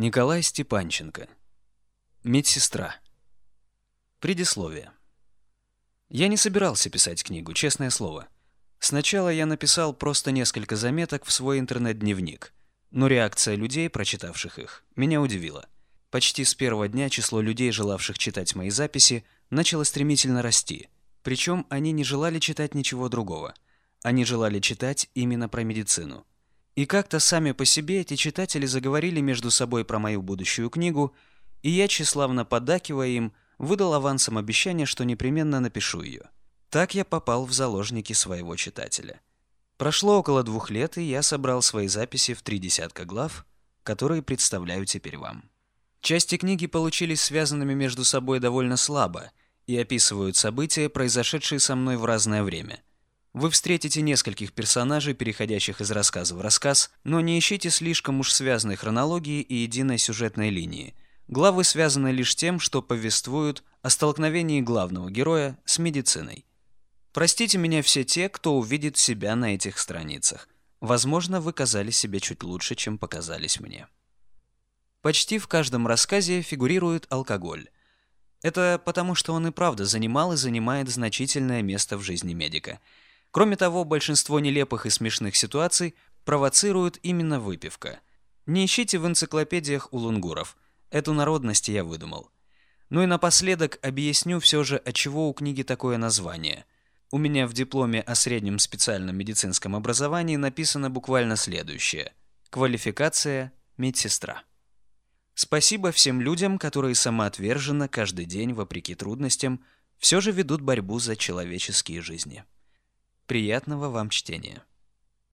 Николай Степанченко. Медсестра. Предисловие. Я не собирался писать книгу, честное слово. Сначала я написал просто несколько заметок в свой интернет-дневник, но реакция людей, прочитавших их, меня удивила. Почти с первого дня число людей, желавших читать мои записи, начало стремительно расти. Причем они не желали читать ничего другого. Они желали читать именно про медицину. И как-то сами по себе эти читатели заговорили между собой про мою будущую книгу, и я, тщеславно поддакивая им, выдал авансом обещание, что непременно напишу ее. Так я попал в заложники своего читателя. Прошло около двух лет, и я собрал свои записи в три десятка глав, которые представляю теперь вам. Части книги получились связанными между собой довольно слабо и описывают события, произошедшие со мной в разное время – вы встретите нескольких персонажей, переходящих из рассказа в рассказ, но не ищите слишком уж связанной хронологии и единой сюжетной линии. Главы связаны лишь тем, что повествуют о столкновении главного героя с медициной. Простите меня все те, кто увидит себя на этих страницах. Возможно, вы казались себе чуть лучше, чем показались мне. Почти в каждом рассказе фигурирует алкоголь. Это потому, что он и правда занимал и занимает значительное место в жизни медика – Кроме того, большинство нелепых и смешных ситуаций провоцирует именно выпивка. Не ищите в энциклопедиях у лунгуров. Эту народность я выдумал. Ну и напоследок объясню все же, от чего у книги такое название. У меня в дипломе о среднем специальном медицинском образовании написано буквально следующее. Квалификация медсестра. Спасибо всем людям, которые самоотверженно каждый день, вопреки трудностям, все же ведут борьбу за человеческие жизни. Приятного вам чтения.